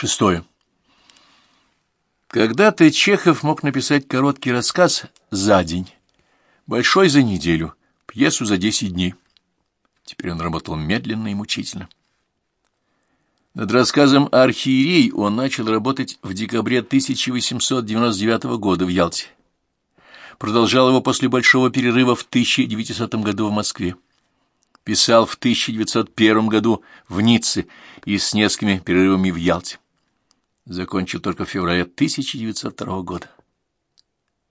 Шестое. Когда-то Чехов мог написать короткий рассказ за день, большой за неделю, пьесу за десять дней. Теперь он работал медленно и мучительно. Над рассказом «Архиерей» он начал работать в декабре 1899 года в Ялте. Продолжал его после большого перерыва в 1900 году в Москве. Писал в 1901 году в Ницце и с несколькими перерывами в Ялте. Закончил только в феврале 1902 года.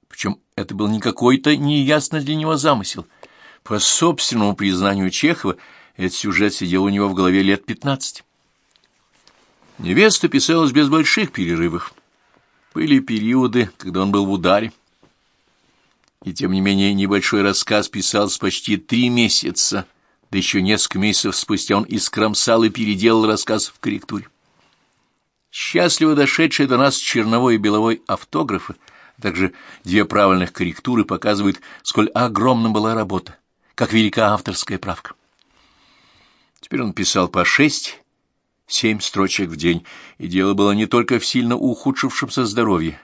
Причем это был не какой-то неясно для него замысел. По собственному признанию Чехова, этот сюжет сидел у него в голове лет пятнадцать. Невеста писалась без больших перерывов. Были периоды, когда он был в ударе. И тем не менее небольшой рассказ писался почти три месяца, да еще несколько месяцев спустя он искромсал и переделал рассказ в корректуре. Счастливо дошедшие до нас черновой и беловой автографы, также две правильных корректуры показывают, сколь огромна была работа, как велика авторская правка. Теперь он писал по шесть семь строчек в день, и дело было не только в сильно ухудшившемся здоровье,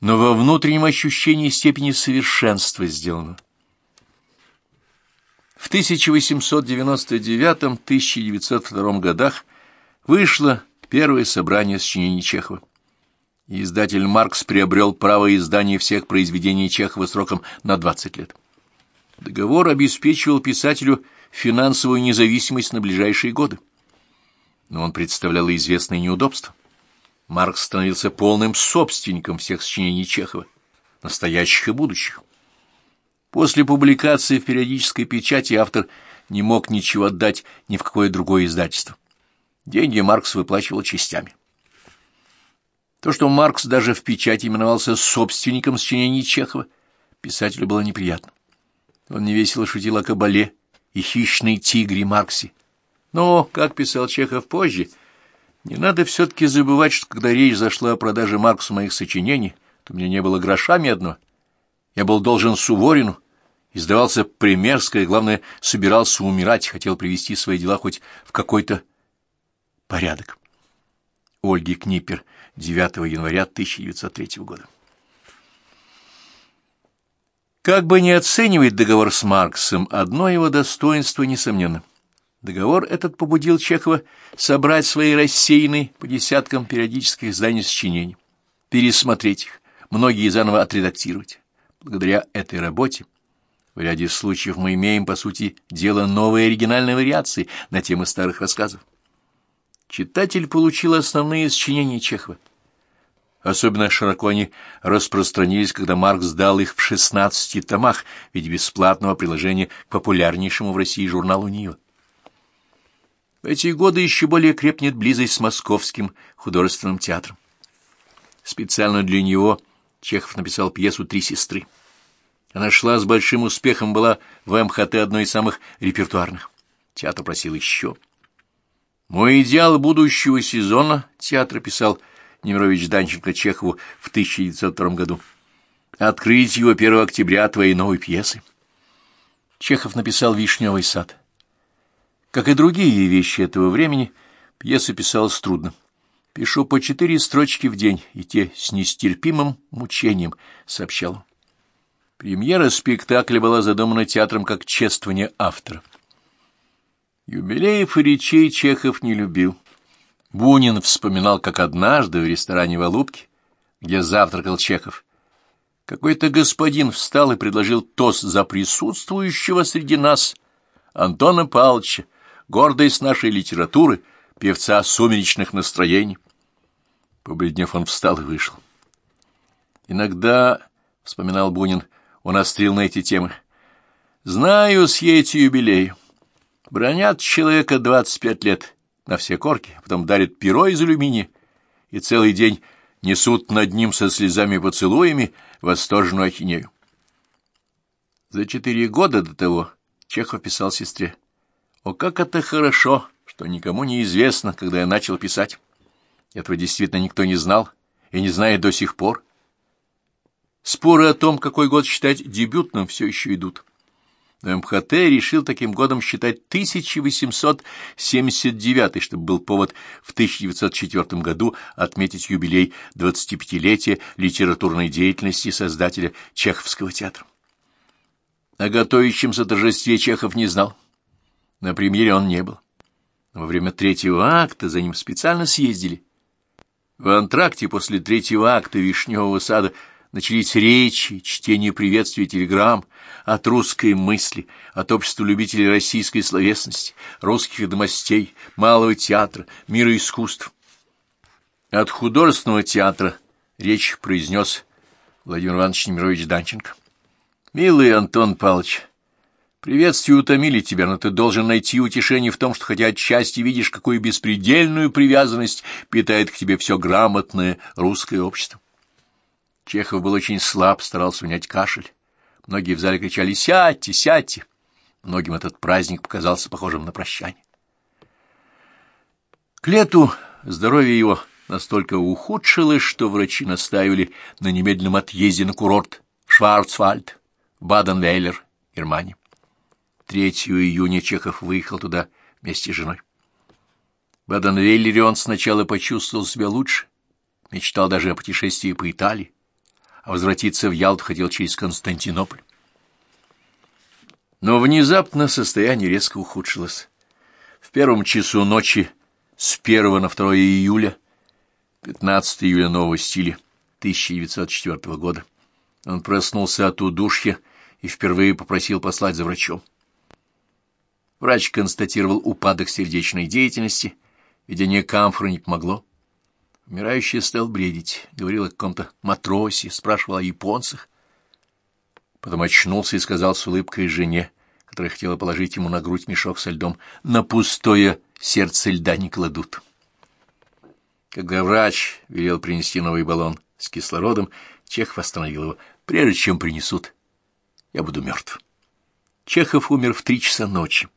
но во внутреннем ощущении степени совершенства сделанного. В 1899-1902 годах вышло первое собрание сочинений Чехова. Издатель Маркс приобрел право издания всех произведений Чехова сроком на 20 лет. Договор обеспечивал писателю финансовую независимость на ближайшие годы но он представлял и известные неудобства. Маркс становился полным собственником всех сочинений Чехова, настоящих и будущих. После публикации в периодической печати автор не мог ничего отдать ни в какое другое издательство. Деньги Маркс выплачивал частями. То, что Маркс даже в печати именовался собственником сочинений Чехова, писателю было неприятно. Он невесело шутил о кабале и хищной тигре Марксе, но, как писал Чехов позже, не надо все-таки забывать, что когда речь зашла о продаже Марксу моих сочинений, то меня не было грошами одно. Я был должен Суворину, издавался примерское, главное, собирался умирать, хотел привести свои дела хоть в какой-то порядок. Ольги Книпер, 9 января 1903 года. Как бы ни оценивать договор с Марксом, одно его достоинство несомненно. Договор этот побудил Чехова собрать свои рассеянные по десяткам периодических изданий сочинений, пересмотреть их, многие заново отредактировать. Благодаря этой работе в ряде случаев мы имеем, по сути, дело новой оригинальной вариации на темы старых рассказов. Читатель получил основные сочинения Чехова. Особенно широко они распространились, когда Маркс сдал их в 16 томах в виде бесплатного приложения к популярнейшему в России журналу «Нива». В эти годы еще более крепнет близость с Московским художественным театром. Специально для него Чехов написал пьесу «Три сестры». Она шла с большим успехом, была в МХТ одной из самых репертуарных. Театр просил еще. «Мой идеал будущего сезона», — театр писал Немирович Данченко Чехову в 1902 году, «открыть его 1 октября твоей новой пьесы». Чехов написал «Вишневый сад». Как и другие вещи этого времени, пьеса писалась трудно. Пишу по четыре строчки в день, и те с нестерпимым мучением, — сообщал он. Премьера спектакля была задумана театром как чествование автора. Юбилеев и речей Чехов не любил. Бунин вспоминал, как однажды в ресторане в Алубке, где завтракал Чехов, какой-то господин встал и предложил тост за присутствующего среди нас Антона Павловича, гордость нашей литературы, певца сумеречных настроений. Побледнев, он встал и вышел. Иногда, — вспоминал Бунин, — он острил на эти темы. Знаю съесть юбилей. Бронят человека двадцать пять лет на все корки, а потом дарят перо из алюминия и целый день несут над ним со слезами поцелуями восторженную ахинею. За четыре года до того Чехов писал сестре. О, как это хорошо, что никому не известно, когда я начал писать. Этого действительно никто не знал и не знает до сих пор. Споры о том, какой год считать дебютным, все еще идут. МХТ решил таким годом считать 1879, чтобы был повод в 1904 году отметить юбилей 25-летия литературной деятельности создателя Чеховского театра. О готовящемся торжестве Чехов не знал. На премьере он не был. Во время третьего акта за ним специально съездили. В антракте после третьего акта «Вишневого сада» начались речи, чтение приветствий телеграмм от русской мысли, от общества любителей российской словесности, русских домостей, малого театра, мира искусств. От художественного театра речь произнес Владимир Иванович Немирович Данченко. «Милый Антон Павлович, приветствия утомили тебя, но ты должен найти утешение в том, что хотя отчасти видишь, какую беспредельную привязанность питает к тебе все грамотное русское общество. Чехов был очень слаб, старался унять кашель. Многие в зале кричали «Сядьте, сядьте!». Многим этот праздник показался похожим на прощание. К лету здоровье его настолько ухудшилось, что врачи настаивали на немедленном отъезде на курорт Шварцвальд, Баден-Вейлер, Германия. 3 июня Чехов выехал туда вместе с женой. В Баден-Вейлере он сначала почувствовал себя лучше, мечтал даже о путешествии по Италии а возвратиться в Ялту хотел через Константинополь. Но внезапно состояние резко ухудшилось. В первом часу ночи с 1 на 2 июля, 15 июля нового стиля 1904 года, он проснулся от удушья и впервые попросил послать за врачом. Врач констатировал упадок сердечной деятельности, ведение камфоры не помогло. Умирающий стал бредить, говорил о каком-то матросе, спрашивал о японцах. Потом очнулся и сказал с улыбкой жене, которая хотела положить ему на грудь мешок со льдом, «На пустое сердце льда не кладут». Когда врач велел принести новый баллон с кислородом, Чехов остановил его. «Прежде чем принесут, я буду мертв». Чехов умер в три часа ночи.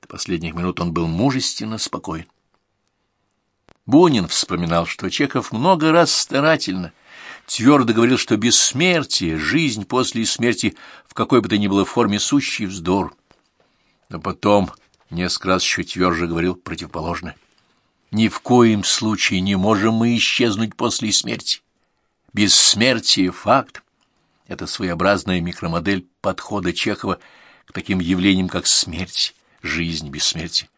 До последних минут он был мужественно спокоен. Бунин вспоминал, что Чехов много раз старательно, твердо говорил, что бессмертие, жизнь после смерти в какой бы то ни было форме сущий вздор. Но потом несколько раз еще тверже говорил противоположное. Ни в коем случае не можем мы исчезнуть после смерти. Бессмертие — факт. Это своеобразная микромодель подхода Чехова к таким явлениям, как смерть, жизнь, бессмертие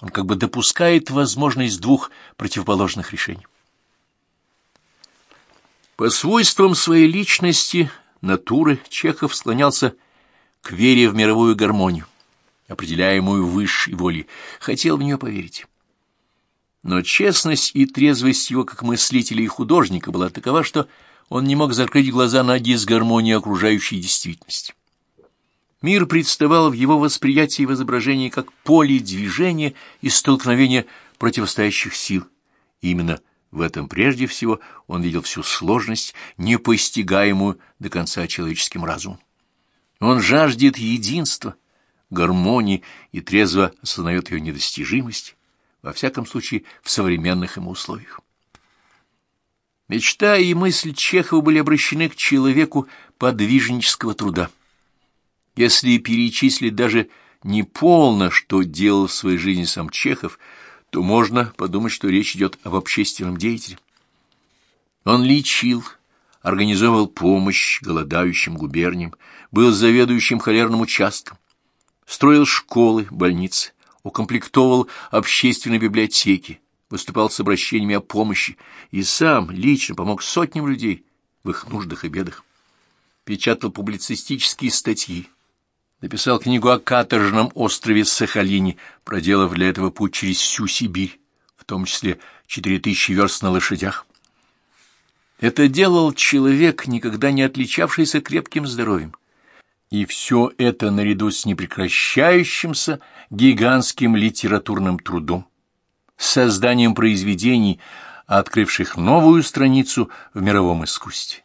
он как бы допускает возможность двух противоположных решений. По свойствам своей личности, натуры, Чехов склонялся к вере в мировую гармонию, определяемую высшей волей, хотел в нее поверить. Но честность и трезвость его как мыслителя и художника была такова, что он не мог закрыть глаза на дисгармонию окружающей действительности. Мир представал в его восприятии и в изображении как поле движения и столкновения противостоящих сил. И именно в этом прежде всего он видел всю сложность, непостигаемую до конца человеческим разумом. Он жаждет единства, гармонии и трезво осознает ее недостижимость, во всяком случае в современных ему условиях. Мечта и мысль Чехова были обращены к человеку подвижнического труда. Если перечислить даже неполно, что делал в своей жизни сам Чехов, то можно подумать, что речь идет об общественном деятеле. Он лечил, организовал помощь голодающим губерниям, был заведующим холерным участком, строил школы, больницы, укомплектовал общественные библиотеки, выступал с обращениями о помощи и сам лично помог сотням людей в их нуждах и бедах. Печатал публицистические статьи, написал книгу о каторжном острове Сахалине, проделав для этого путь через всю Сибирь, в том числе четыре тысячи верст на лошадях. Это делал человек, никогда не отличавшийся крепким здоровьем. И все это наряду с непрекращающимся гигантским литературным трудом, созданием произведений, открывших новую страницу в мировом искусстве.